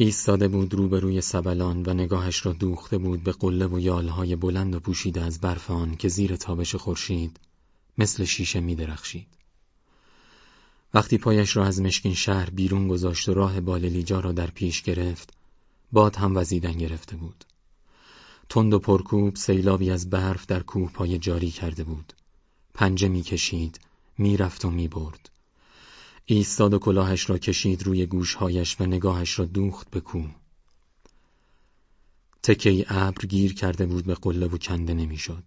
ایستاده بود روبروی سبلان و نگاهش را دوخته بود به قله و یالهای بلند و پوشیده از برف آن که زیر تابش خورشید مثل شیشه می درخشید. وقتی پایش را از مشکین شهر بیرون گذاشت و راه باللیجا را در پیش گرفت باد هم وزیدن گرفته بود. تند و پرکوب سیلابی از برف در کوه پای جاری کرده بود. پنجه می‌کشید می‌رفت و می‌برد ایستاد و کلاهش را کشید روی گوشهایش و نگاهش را دوخت به کوه تکه ابر گیر کرده بود به قله و کنده نمی‌شد.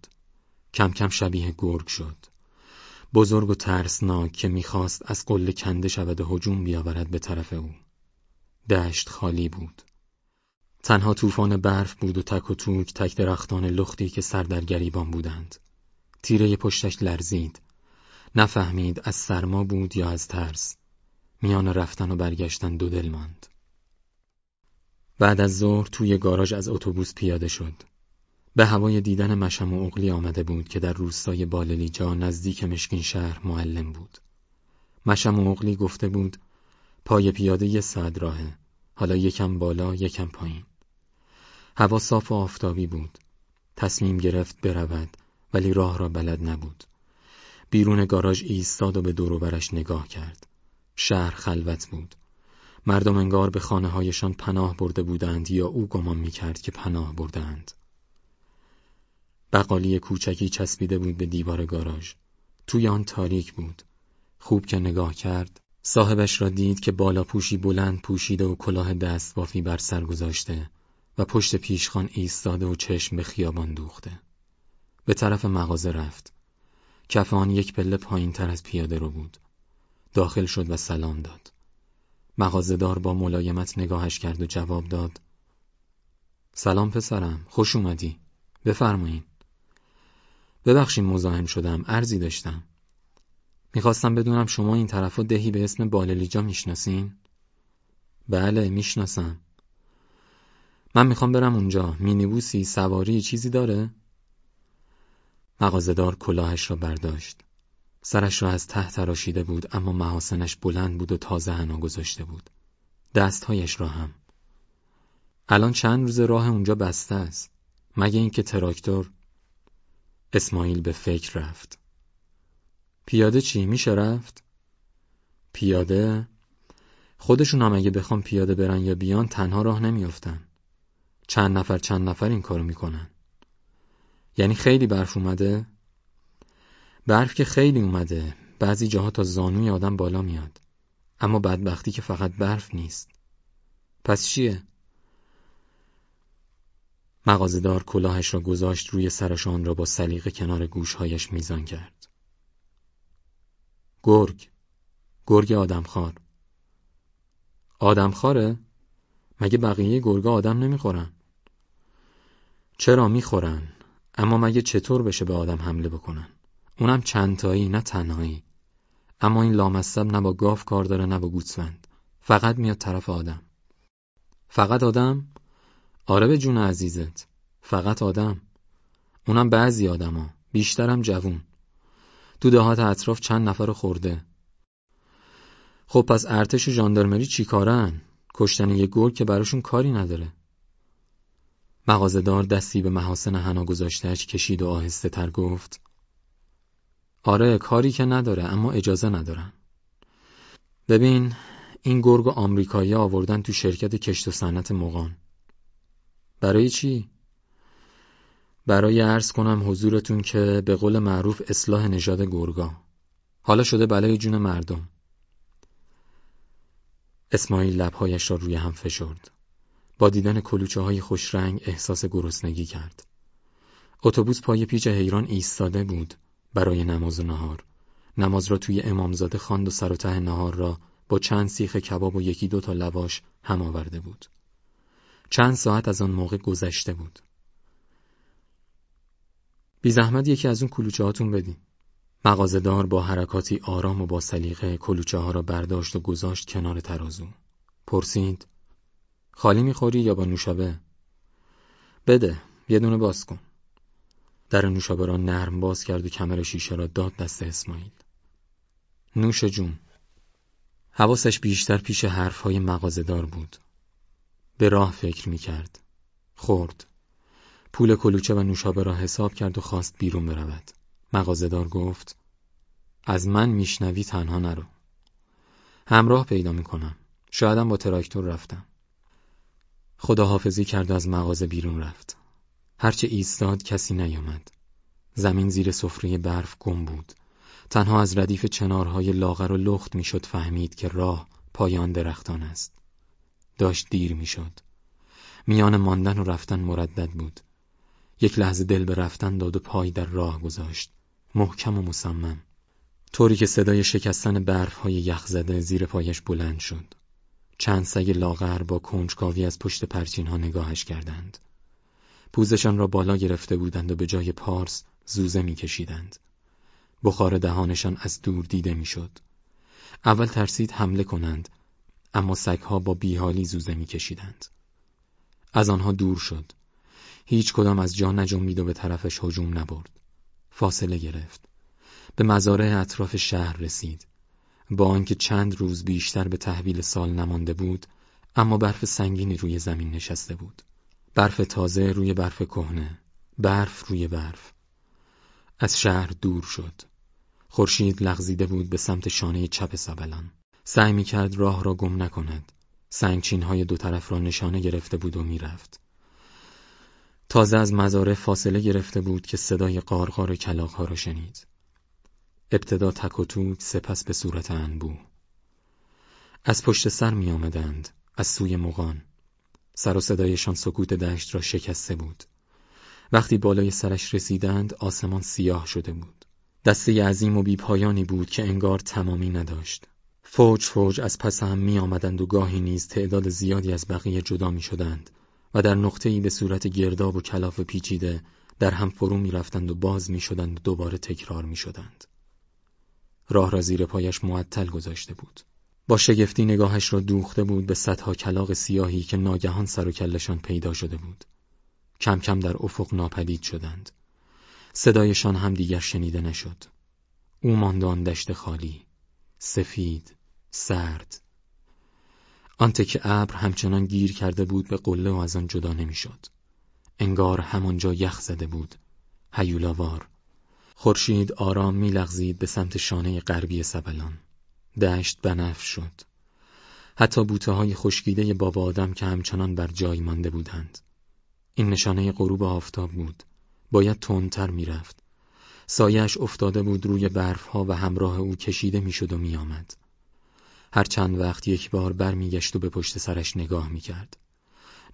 کم کم شبیه گرگ شد. بزرگ و ترسناک که می‌خواست از قله کنده شود و هجوم بیاورد به طرف او. دشت خالی بود. تنها طوفان برف بود و تک و توک تک درختان لختی که سر در گریبان بودند. تیره پشتش لرزید. نفهمید از سرما بود یا از ترس. میان رفتن و برگشتن دو دل ماند. بعد از ظهر توی گاراژ از اتوبوس پیاده شد. به هوای دیدن مشم و اغلی آمده بود که در روستای باللیجا نزدیک مشکین شهر معلم بود. مشم و اغلی گفته بود پای پیاده یه ساعت راهه. حالا یکم بالا یکم پایین. هوا صاف و آفتابی بود. تصمیم گرفت برود ولی راه را بلد نبود. بیرون گاراژ ایستاد و به دوروبرش نگاه کرد. شهر خلوت بود. مردم انگار به خانه هایشان پناه برده بودند یا او گمان می کرد که پناه بردند. بقالی کوچکی چسبیده بود به دیوار گاراژ. توی آن تاریک بود. خوب که نگاه کرد صاحبش را دید که بالا پوشی بلند پوشیده و کلاه دست بافی بر سر گذاشته و پشت پیشخان ایستاده و چشم به خیابان دوخته. به طرف مغازه رفت. کف آن یک پله پایین تر از پیاده رو بود. داخل شد و سلام داد. مغازهدار با ملایمت نگاهش کرد و جواب داد. سلام پسرم، خوش اومدی. بفرمایین. ببخشید مزاحم شدم، ارزی داشتم. می‌خواستم بدونم شما این طرف دهی به اسم باللیجا می‌شناسین؟ بله می‌شناسم. من می‌خوام برم اونجا مینیبوسی سواری چیزی داره؟ مغازدار کلاهش را برداشت. سرش را از ته تراشیده بود اما محاسنش بلند بود و تازه هنا گذاشته بود. دستهایش را هم. الان چند روز راه اونجا بسته است؟ مگه اینکه تراکتور؟ اسماعیل به فکر رفت. پیاده چی؟ میشه رفت؟ پیاده؟ خودشون هم اگه بخوام پیاده برن یا بیان تنها راه نمیافتن. چند نفر چند نفر این کارو می‌کنن. یعنی خیلی برف اومده؟ برف که خیلی اومده. بعضی جاها تا زانوی آدم بالا میاد. اما بدبختی که فقط برف نیست. پس چیه؟ مغازهدار کلاهش را گذاشت روی سرشان را با سلیقه کنار گوشهایش میزان کرد. گرگ. گرگ آدمخوار. آدمخواره؟ مگه بقیه گرگا آدم نمی‌خورن؟ چرا می‌خورن؟ اما مگه چطور بشه به آدم حمله بکنن؟ اونم چندتایی نه تنهایی. اما این لامصب نه با گاف کار داره نه با گوسفند. فقط میاد طرف آدم. فقط آدم؟ آره به جون عزیزت. فقط آدم. اونم بعضی آدما. بیشترم جوون. تو دهات اطراف چند نفر خورده. خب پس ارتش و ژاندارمری چیکارن کشتن یه گرگ که براشون کاری نداره. مغازهدار دستی به محاسن حنا گذاشتهش کشید و آهسته تر گفت آره کاری که نداره اما اجازه ندارن. ببین این گرگ آمریکایی آوردن تو شرکت کشت و صنعت مقان برای چی؟ برای عرض کنم حضورتون که به قول معروف اصلاح نژاد گرگا. حالا شده بلای جون مردم. اسماعیل لبهایش را روی هم فشرد. با دیدن کلوچه های خوش رنگ احساس گرسنگی کرد. اتوبوس پای پیچ حیران ایستاده بود برای نماز و نهار. نماز را توی امامزاده خواند و سر و ته نهار را با چند سیخ کباب و یکی دو تا لواش هم آورده بود. چند ساعت از آن موقع گذشته بود. بی زحمت یکی از اون کلوچه هاتون بدین. مغازهدار با حرکاتی آرام و با سلیقه کلوچه ها را برداشت و گذاشت کنار ترازو. پرسید خالی می‌خوری یا با نوشابه؟ بده یه دونه باز کن در نوشابه را نرم باز کرد و کمر شیشه را داد دست اسماعیل نوش جون حواسش بیشتر پیش حرفهای مغازدار بود به راه فکر می کرد. خورد. پول کلوچه و نوشابه را حساب کرد و خواست بیرون برود. مغازهدار گفت از من میشنوی تنها نرو. همراه پیدا می‌کنم. شایدم با تراکتور رفتم. خداحافظی کرد و از مغازه بیرون رفت. هرچه ایستاد کسی نیامد. زمین زیر سفره برف گم بود. تنها از ردیف چنارهای لاغر و لخت می‌شد فهمید که راه پایان درختان است. داشت دیر می‌شد. میان ماندن و رفتن مردد بود. یک لحظه دل به رفتن داد و پای در راه گذاشت. محکم و مصمم. طوری که صدای شکستن برف های یخ زده زیر پایش بلند شد. چند سگ لاغر با کنجکاوی از پشت پرچین ها نگاهش کردند. پوزشان را بالا گرفته بودند و به جای پارس زوزه میکشیدند. بخار دهانشان از دور دیده می‌شد. اول ترسید حمله کنند اما سگها با بیحالی زوزه میکشیدند. از آنها دور شد. هیچ کدام از جا نجنبید و به طرفش هجوم نبرد. فاصله گرفت. به مزارع اطراف شهر رسید. با آنکه چند روز بیشتر به تحویل سال نمانده بود، اما برف سنگینی روی زمین نشسته بود. برف تازه روی برف کهنه، برف روی برف. از شهر دور شد. خورشید لغزیده بود به سمت شانه چپ سبلان. سعی می کرد راه را گم نکند. سنگچین های دو طرف را نشانه گرفته بود و می‌رفت. تازه از مزاره فاصله گرفته بود که صدای قارقار کلاغ را شنید. ابتدا تک و توک سپس به صورت انبو. از پشت سر می آمدند از سوی مغان. سر و صدایشان سکوت دشت را شکسته بود. وقتی بالای سرش رسیدند آسمان سیاه شده بود. دسته عظیم و بیپایانی بود که انگار تمامی نداشت. فوج فوج از پس هم می آمدند و گاهی نیز تعداد زیادی از بقیه جدا می شدند و در ای به صورت گرداب و کلاف پیچیده در هم فرو می رفتند و باز می شدند و دوباره تکرار می شدند. راه را زیر پایش معطل گذاشته بود. با شگفتی نگاهش را دوخته بود به صدها کلاق سیاهی که ناگهان سر و کلشان پیدا شده بود. کم کم در افق ناپدید شدند. صدایشان هم دیگر شنیده نشد. او ماندان دشت خالی، سفید، سرد. آنته که ابر همچنان گیر کرده بود به قله و از آن جدا نمی‌شد. انگار همانجا یخ زده بود. هیولاوار خورشید آرام میلغزید به سمت شانه غربی سبلان. دشت بنفش شد. حتی بوته های خشکیده بابا آدم که همچنان بر جای مانده بودند. این نشانه غروب آفتاب بود. باید تندتر می‌رفت. سایش افتاده بود روی برف ها و همراه او کشیده می‌شد و میآمد. هر چند وقت یک بار برمیگشت و به پشت سرش نگاه می‌کرد.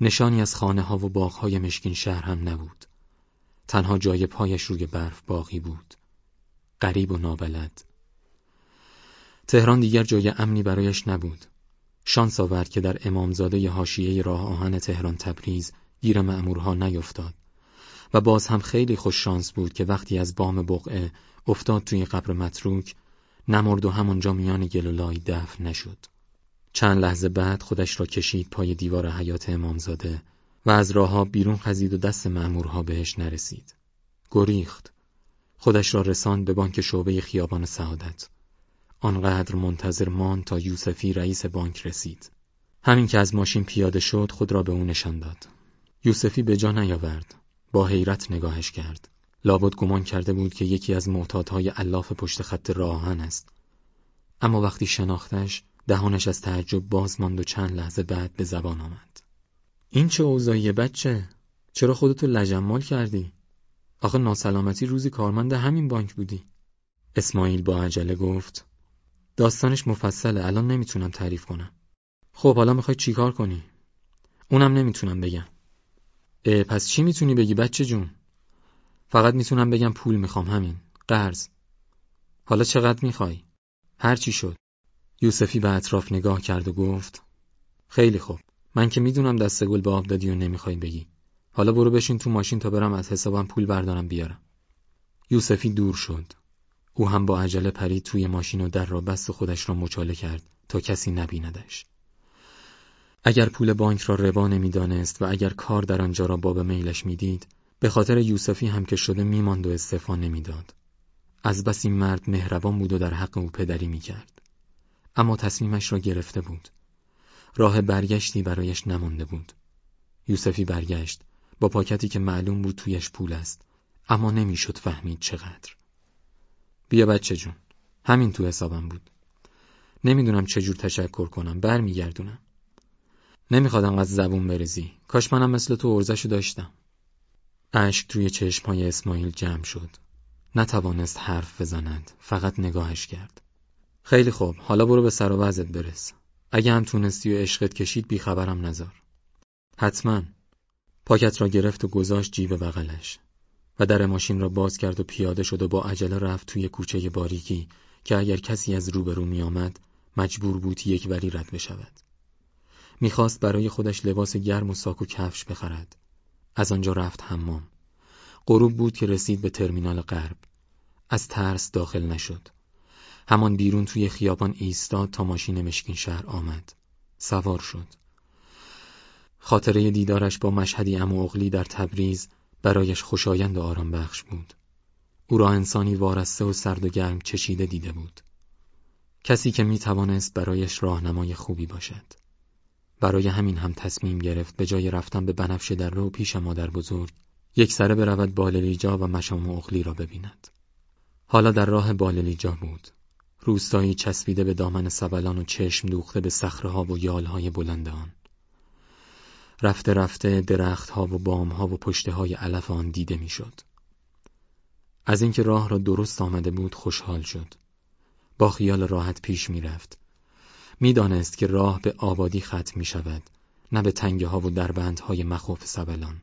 نشانی از خانه ها و باغ های مشکین شهر هم نبود. تنها جای پایش روی برف باقی بود. غریب و نابلد. تهران دیگر جای امنی برایش نبود. شانس آورد که در امامزاده حاشیه راه آهن تهران تبریز گیر مأمورها نیفتاد و باز هم خیلی خوش شانس بود که وقتی از بام بقعه افتاد توی قبر متروک نمرد و همانجا میان گلولای دفن نشد. چند لحظه بعد خودش را کشید پای دیوار حیات امامزاده و از راهها بیرون خزید و دست مأمورها بهش نرسید. گریخت. خودش را رساند به بانک شعبه خیابان سعادت. آنقدر منتظر ماند تا یوسفی رئیس بانک رسید. همین که از ماشین پیاده شد خود را به او نشان داد. یوسفی به جا نیاورد. با حیرت نگاهش کرد. لابد گمان کرده بود که یکی از معتادهای الاف پشت خط راهن است. اما وقتی شناختش دهانش از تعجب باز ماند و چند لحظه بعد به زبان آمد. این چه اوضاعیه بچه؟ چرا خودتو لجمال کردی؟ آخه ناسلامتی روزی کارمند همین بانک بودی اسماعیل با عجله گفت داستانش مفصله الان نمی‌تونم تعریف کنم خب حالا می‌خوای چیکار کنی؟ اونم نمی‌تونم بگم پس چی می‌تونی بگی بچه جون؟ فقط می‌تونم بگم پول می‌خوام همین قرض حالا چقدر می‌خوای؟ هر چی شد یوسفی به اطراف نگاه کرد و گفت خیلی خوب من که می‌دونم دست گل به آب دادی و نمی‌خوای بگی. حالا برو بشین تو ماشین تا برم از حسابم پول بردارم بیارم. یوسفی دور شد. او هم با عجله پرید توی ماشین و در را بست و خودش را مچاله کرد تا کسی نبیندش. اگر پول بانک را ربا نمی‌دانست و اگر کار در آنجا را باب میلش می‌دید به خاطر یوسفی هم که شده میماند و استعفا نمی‌داد. از بس این مرد مهربان بود و در حق او پدری می‌کرد. اما تصمیمش را گرفته بود. راه برگشتی برایش نمانده بود. یوسفی برگشت. با پاکتی که معلوم بود تویش پول است. اما نمی‌شد فهمید چقدر. بیا بچه جون. همین تو حسابم بود. نمی‌دونم چجور تشکر کنم. برمیگردونم. نمیخوادم از زبون برزی کاش منم مثل تو ارزشو داشتم. اشک توی چشمهای اسماعیل جمع شد. نتوانست حرف بزند. فقط نگاهش کرد. خیلی خوب. حالا برو به سر و برس. اگه هم تونستی و عشقت کشید بیخبرم نزار حتما پاکت را گرفت و گذاشت جیب بغلش و در ماشین را باز کرد و پیاده شد و با عجله رفت توی کوچه باریکی که اگر کسی از روبرو می آمد مجبور بود یک وری رد بشود. می‌خواست برای خودش لباس گرم و ساک و کفش بخرد. از آنجا رفت حمام. غروب بود که رسید به ترمینال غرب. از ترس داخل نشد. همان بیرون توی خیابان ایستاد تا ماشین مشکین شهر آمد. سوار شد. خاطره دیدارش با مشهدی اموغلی در تبریز برایش خوشایند و آرام بخش بود. او را انسانی وارسته و سرد و گرم چشیده دیده بود. کسی که می توانست برایش راهنمای خوبی باشد. برای همین هم تصمیم گرفت به جای رفتن به بنفشه در رو پیش مادر بزرگ یک سره برود باللیجا و مشام اخلی را ببیند. حالا در راه باللیجا بود. روستایی چسبیده به دامن سبلان و چشم دوخته به صخره‌ها و یالهای بلند آن. رفته رفته درختها و بامها و پشته های علف آن دیده می‌شد. از اینکه راه را درست آمده بود خوشحال شد. با خیال راحت پیش می‌رفت. می‌دانست که راه به آبادی ختم می شود نه به تنگه ها و دربندهای مخوف سبلان.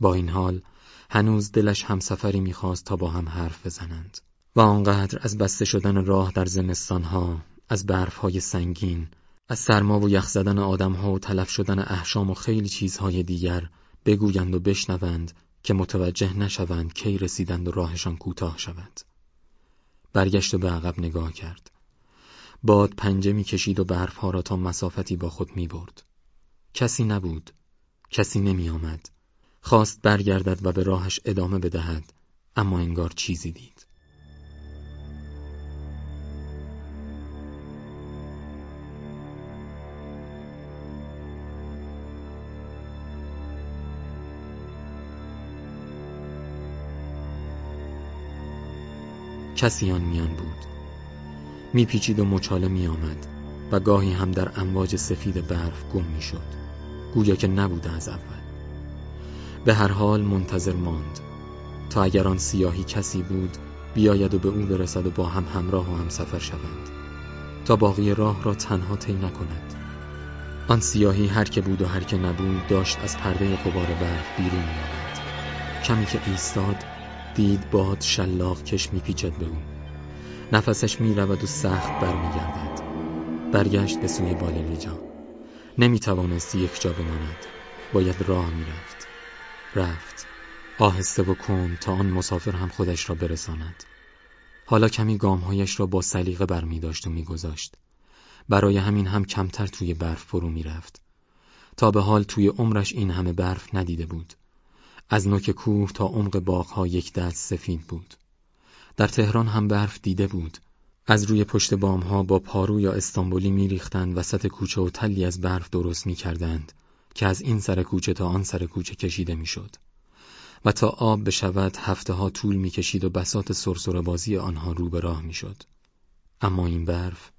با این حال هنوز دلش همسفری می‌خواست تا با هم حرف بزنند و آنقدر از بسته شدن راه در زمستانها از برفهای سنگین از سرما و یخ زدن آدمها و تلف شدن احشام و خیلی چیزهای دیگر بگویند و بشنوند که متوجه نشوند کی رسیدند و راهشان کوتاه شود. برگشت و به عقب نگاه کرد. باد پنجه می کشید و برفها را تا مسافتی با خود می برد. کسی نبود. کسی نمی آمد خواست برگردد و به راهش ادامه بدهد اما انگار چیزی دید. کسی آن میان بود. میپیچید و مچاله میآمد و گاهی هم در امواج سفید برف گم می‌شد. گویا که نبوده از اول. به هر حال منتظر ماند. تا اگر آن سیاهی کسی بود بیاید و به او برسد و با هم همراه و هم سفر شوند. تا باقی راه را تنها طی نکند. آن سیاهی هر که بود و هر که نبود داشت از پرده قبار برف بیرون میآمد. کمی که ایستاد دید باد شلاق کش میپیچد به او. نفسش می‌رود و سخت برمیگردد. برگشت به سوی باللیجا نمی‌توانست یک جا بماند. باید راه می‌رفت. رفت. آهسته و کند تا آن مسافر هم خودش را برساند. حالا کمی گامهایش را با سلیقه برمیداشت و میگذاشت برای همین هم کمتر توی برف فرو می‌رفت. تا به حال توی عمرش این همه برف ندیده بود. از نوک کوه تا عمق باغها یک دست سفید بود. در تهران هم برف دیده بود. از روی پشت بامها با پارو یا استانبولی میریختند وسط کوچه و تلی از برف درست می‌کردند که از این سر کوچه تا آن سر کوچه کشیده می‌شد. و تا آب بشود هفته ها طول می‌کشید و بسات سرسره بازی آنها رو به راه می‌شد. اما این برف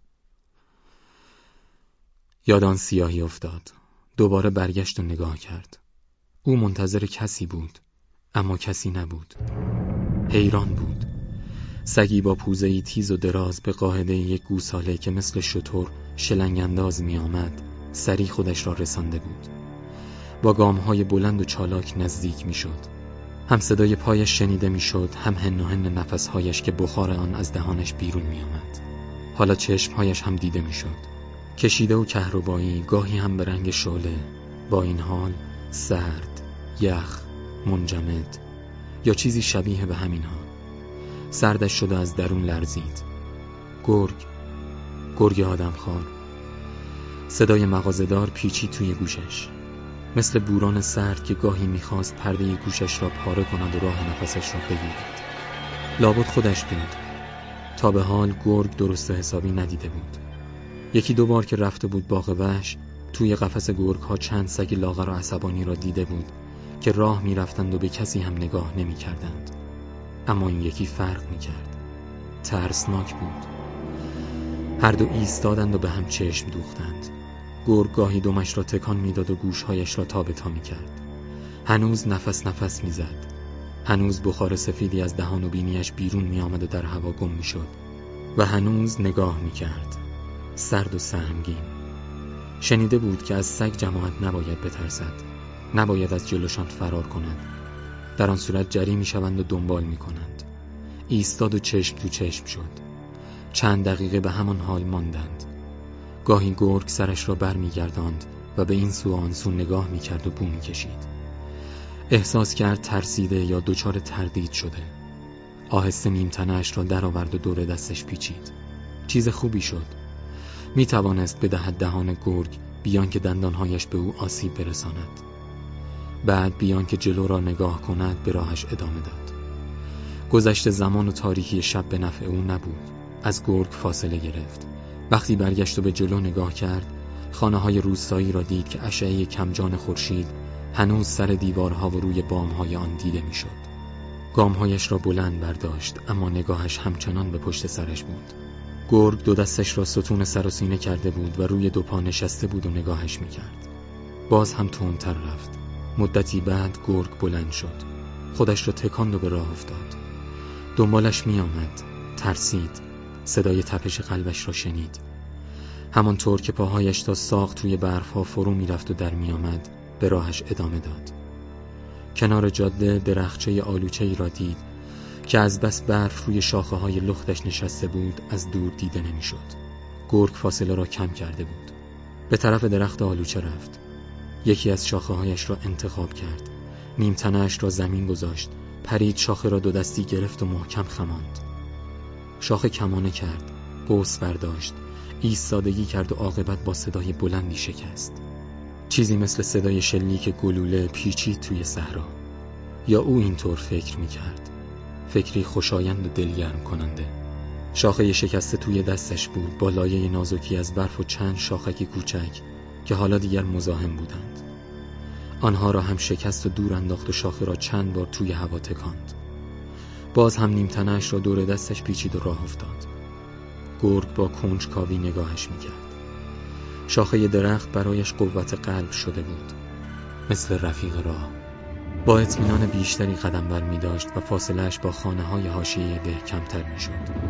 یادان سیاهی افتاد. دوباره برگشت و نگاه کرد. او منتظر کسی بود اما کسی نبود. حیران بود. سگی با پوزهی تیز و دراز به قاعده یک گوساله که مثل شطور شلنگ انداز می آمد سری خودش را رسانده بود. با گام های بلند و چالاک نزدیک می شد هم صدای پایش شنیده می شد هم هن و هن نفسهایش که بخار آن از دهانش بیرون می آمد حالا چشمهایش هم دیده می شد کشیده و کهربایی گاهی هم به رنگ شعله. با این حال سرد، یخ، منجمد یا چیزی شبیه به همینها. سردش شده از درون لرزید. گرگ گرگ آدمخوار. صدای مغازدار پیچی توی گوشش. مثل بوران سرد که گاهی می‌خواست پرده گوشش را پاره کند و راه نفسش را بگیرد. لابد خودش بود. تا به حال گرگ درست حسابی ندیده بود. یکی دو بار که رفته بود باغ وحش توی قفس گرگ ها چند سگ لاغر و عصبانی را دیده بود که راه می‌رفتند و به کسی هم نگاه نمی کردند. اما این یکی فرق می کرد. ترسناک بود. هر دو ایستادند و به هم چشم دوختند. گرگ گاهی دمش را تکان می‌داد و گوشهایش را تابتا می کرد. هنوز نفس نفس می‌زد. هنوز بخار سفیدی از دهان و بینیش بیرون می آمد و در هوا گم می شد و هنوز نگاه می کرد. سرد و سهمگین. شنیده بود که از سگ جماعت نباید بترسد. نباید از جلوشان فرار کند. در آن صورت جری می شوند و دنبال می کنند. ایستاد و چشم تو چشم شد. چند دقیقه به همان حال ماندند. گاهی گرگ سرش را بر می گرداند و به این سو آن سو نگاه می کرد و بو می کشید. احساس کرد ترسیده یا دچار تردید شده آهسته نیمتنهاش را درآورد و دور دستش پیچید چیز خوبی شد می توانست بدهد دهان گرگ بیان که دندانهایش به او آسیب برساند بعد بیان که جلو را نگاه کند به راهش ادامه داد گذشت زمان و تاریکی شب به نفع او نبود از گرگ فاصله گرفت وقتی برگشت و به جلو نگاه کرد خانه های روستایی را دید که اشعه کمجان خورشید هنوز سر دیوارها و روی بامهای آن دیده می‌شد. گامهایش را بلند برداشت اما نگاهش همچنان به پشت سرش بود. گرگ دو دستش را ستون سر و سینه کرده بود و روی دو پا نشسته بود و نگاهش می‌کرد. باز هم تندتر رفت. مدتی بعد گرگ بلند شد. خودش را تکاند و به راه افتاد. دنبالش میآمد. ترسید. صدای تپش قلبش را شنید. همانطور که پاهایش تا ساخت توی برفها فرو می‌رفت و در میآمد به راهش ادامه داد کنار جاده درخچه آلوچه ای را دید که از بس برف روی شاخه های لختش نشسته بود از دور دیده نمی‌شد. گرگ فاصله را کم کرده بود. به طرف درخت آلوچه رفت. یکی از شاخه هایش را انتخاب کرد. نیم را زمین گذاشت. پرید شاخه را دو دستی گرفت و محکم خماند. شاخه کمانه کرد. قوس برداشت. ایستادگی کرد و عاقبت با صدای بلندی شکست. چیزی مثل صدای شلیک گلوله پیچید توی صحرا. یا او اینطور فکر می‌کرد؟ فکری خوشایند و دلگرم کننده. شاخه شکسته توی دستش بود با لایه نازکی از برف و چند شاخکی کوچک که حالا دیگر مزاحم بودند. آنها را هم شکست و دور انداخت و شاخه را چند بار توی هوا تکاند. باز هم نیمتنش را دور دستش پیچید و راه افتاد. گرگ با کنج کاوی نگاهش می‌کرد. شاخه درخت برایش قوت قلب شده بود. مثل رفیق راه. با اطمینان بیشتری قدم بر می داشت و فاصلهش با خانه های هاشیه ده کمتر می شد.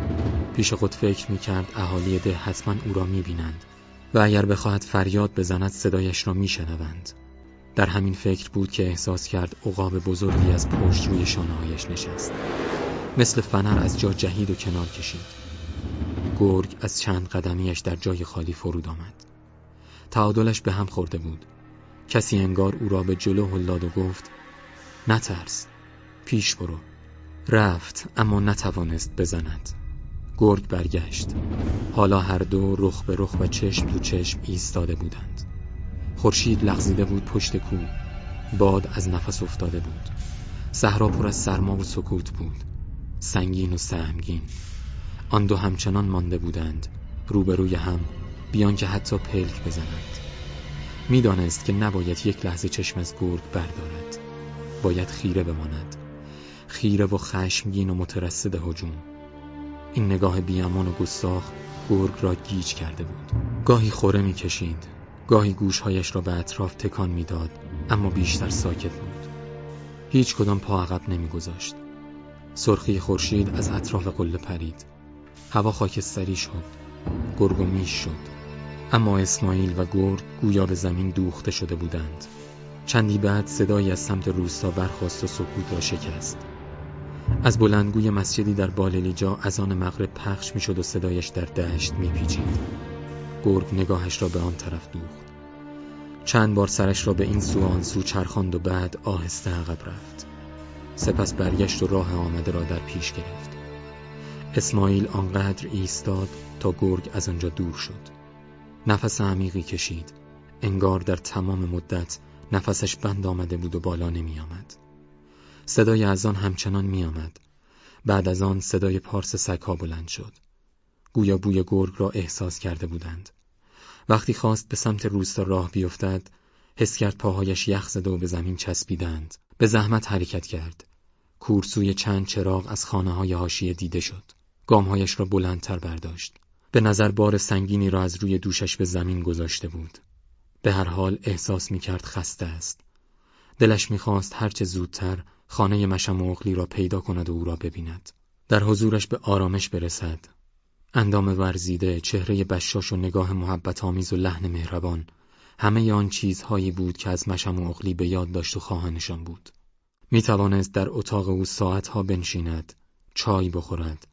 پیش خود فکر می کرد اهالی ده حتما او را می بینند و اگر بخواهد فریاد بزند صدایش را می شنوند. در همین فکر بود که احساس کرد عقاب بزرگی از پشت روی شانه هایش نشست. مثل فنر از جا جهید و کنار کشید. گرگ از چند قدمیش در جای خالی فرود آمد. تعادلش به هم خورده بود کسی انگار او را به جلو هلاد و گفت نترس. پیش برو. رفت اما نتوانست بزند. گرگ برگشت. حالا هر دو رخ به رخ و چشم تو چشم ایستاده بودند. خورشید لغزیده بود پشت کو. باد از نفس افتاده بود. صحرا پر از سرما و سکوت بود. سنگین و سهمگین. آن دو همچنان مانده بودند. روبروی هم بیان که حتی پلک بزنند. می‌دانست که نباید یک لحظه چشم از گرگ بردارد. باید خیره بماند. خیره و خشمگین و مترصد هجوم. این نگاه بیامان و گستاخ گرگ را گیج کرده بود. گاهی خوره می‌کشید. گاهی گوشهایش را به اطراف تکان می‌داد اما بیشتر ساکت بود. هیچ کدام پا عقب نمیگذاشت. سرخی خورشید از اطراف قله پرید. هوا خاکستری شد. گرگ و میش شد. اما اسماعیل و گرگ گویا به زمین دوخته شده بودند. چندی بعد صدایی از سمت روستا برخواست و سکوت را شکست. از بلندگوی مسجدی در باللیجا از آن مغرب پخش می‌شد و صدایش در دشت میپیچید. گرگ نگاهش را به آن طرف دوخت. چند بار سرش را به این سو آن سو چرخاند و بعد آهسته عقب رفت. سپس برگشت و راه آمده را در پیش گرفت. اسماعیل آنقدر ایستاد تا گرگ از آنجا دور شد. نفس عمیقی کشید. انگار در تمام مدت نفسش بند آمده بود و بالا نمی آمد. صدای از آن همچنان می آمد. بعد از آن صدای پارس سگها بلند شد. گویا بوی گرگ را احساس کرده بودند. وقتی خواست به سمت روستا راه بیفتد حس کرد پاهایش یخ زده و به زمین چسبیدند. به زحمت حرکت کرد. کورسوی چند چراغ از خانه های هاشیه دیده شد. گامهایش را بلندتر برداشت. به نظر بار سنگینی را از روی دوشش به زمین گذاشته بود. به هر حال احساس می کرد خسته است. دلش می‌خواست هرچه زودتر خانه مشم و را پیدا کند و او را ببیند. در حضورش به آرامش برسد. اندام ورزیده، چهره بشاش و نگاه محبت آمیز و لحن مهربان همه آن چیزهایی بود که از مشم و به یاد داشت و خواهانشان بود. می توانست در اتاق او ساعتها بنشیند چای بخورد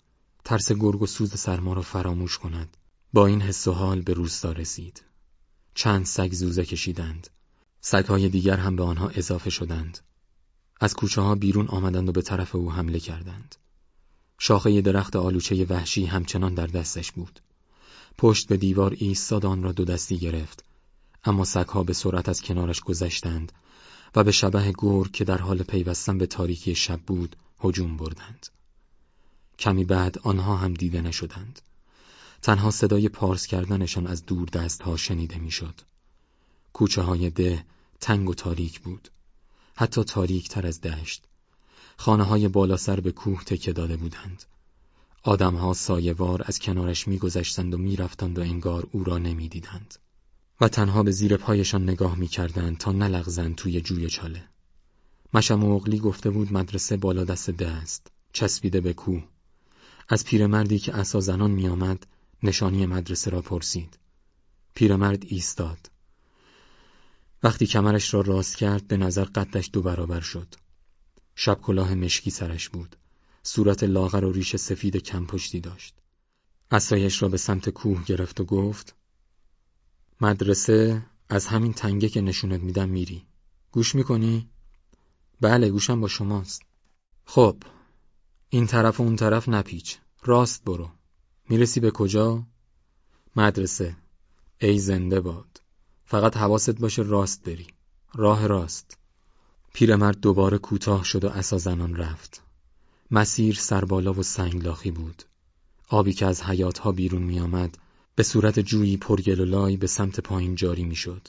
ترس گرگ و سوز سرما را فراموش کند. با این حس و حال به روستا رسید. چند سگ زوزه کشیدند. سگهای دیگر هم به آنها اضافه شدند. از کوچه ها بیرون آمدند و به طرف او حمله کردند. شاخه درخت آلوچه وحشی همچنان در دستش بود. پشت به دیوار ایستاد آن را دو دستی گرفت. اما سگها به سرعت از کنارش گذشتند و به شبه گور که در حال پیوستن به تاریکی شب بود هجوم بردند. کمی بعد آنها هم دیده نشدند. تنها صدای پارس کردنشان از دور دست ها شنیده می‌شد. کوچه های ده تنگ و تاریک بود. حتی تاریک تر از دشت. خانه های بالا سر به کوه تکه داده بودند. آدمها سایوار از کنارش میگذشتند و می‌رفتند و انگار او را نمی‌دیدند. و تنها به زیر پایشان نگاه می‌کردند تا نلغزند توی جوی چاله. مشم اغلی گفته بود مدرسه بالا دست ده است چسبیده به کوه. از پیرمردی که اسا زنان میآمد نشانی مدرسه را پرسید. پیرمرد ایستاد. وقتی کمرش را راست کرد به نظر قدش دو برابر شد. شب کلاه مشکی سرش بود. صورت لاغر و ریش سفید کم پشتی داشت. اسایش را به سمت کوه گرفت و گفت مدرسه از همین تنگه که نشونت میدم میری. گوش می‌کنی؟ بله گوشم با شماست. خب این طرف و اون طرف نپیچ. راست برو. می‌رسی به کجا؟ مدرسه. ای زنده باد. فقط حواست باشه راست بری. راه راست. پیرمرد دوباره کوتاه شد و اسا زنان رفت. مسیر سربالا و سنگلاخی بود. آبی که از حیات ها بیرون می آمد به صورت جویی پرگل و لای به سمت پایین جاری می شد.